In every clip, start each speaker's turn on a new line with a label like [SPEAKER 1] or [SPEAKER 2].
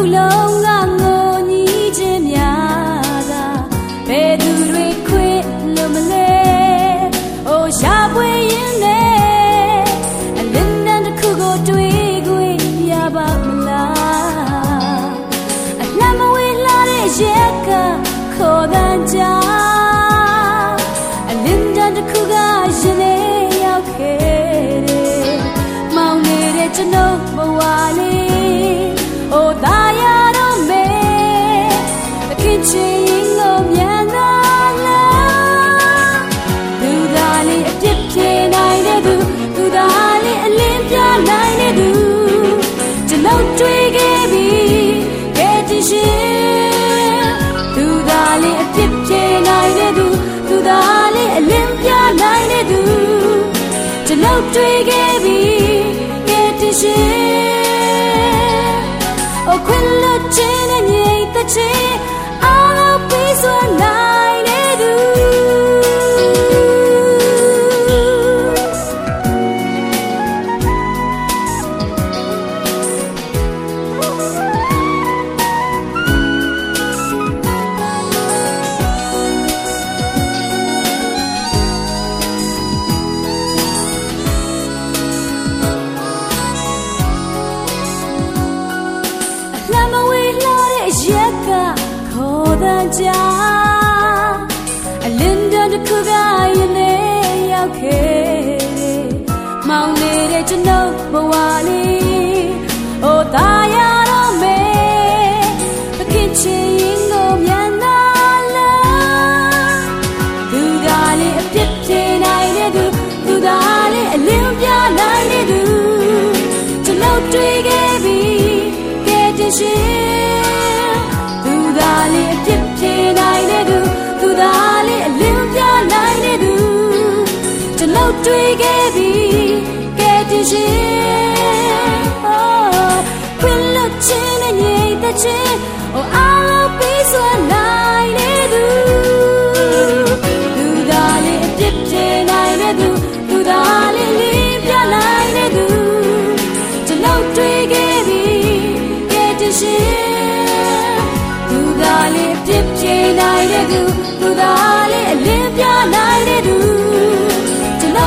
[SPEAKER 1] ခုလုံးကငိုညီခြင်းများသာဘယ်သူတွေခွင့်လို့မလဲအိုရှာပွေရင်နဲ့အလင်းတန်းတစ်ခုကိုတွေ့ခွင့်ရပါမလားအလှမ်းမဝေးလာတဲ့ရက်ကခေါ်တဲ့ကြားကျွန်ုပ်ဘဝလေးအိုသာ တွေ့ခဲ့ပြီကဲတရှင်အခွင့်လွတ်ခြင်းနဲ့မြိတ်တခြင်း ကြားအလင်းတန်းတစ်ခုကရင်နေရောက်ခဲ့မောင်နေတဲ့ကျွန်ုပ်ဘဝလေးအိုသာယာတော့မေပခင်ချင်ရင်ကိုမြန်လာလားသူကလေးအပြစ်ပြေနိုင်တဲ့သူသူကလေးအလင်းပြနိုင်တဲ့သူကျွန်ုပ်တွေ့ခဲ့ပြီကဲတင်ရှင် ကျွန်ုပ်တွေ့ခဲ့ပြီကဲတင်ရှင်ခွင့်လွတ်ခြင်းနဲ့ငြိမ်သက်ခြင်း Oh I will be so နိုင်တဲ့သူသူသားလေးအပြစ်ပြေနိုင်တဲ့သူသူသားလေးလင်းပြနိုင်တဲ့သူကျွန်ုပ်တွေ့ခဲ့ပြီကဲတင်ရှင်သူသားလေးအပြစ်ပြေနိုင်တဲ့သူသူသာ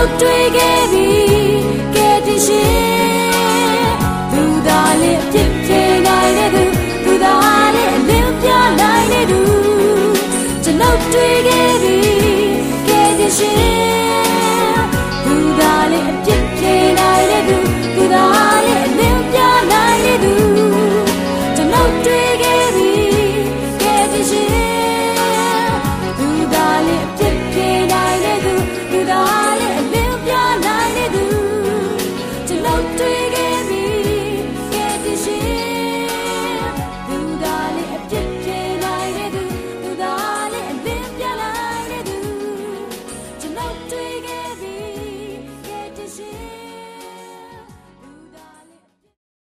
[SPEAKER 1] လေးအ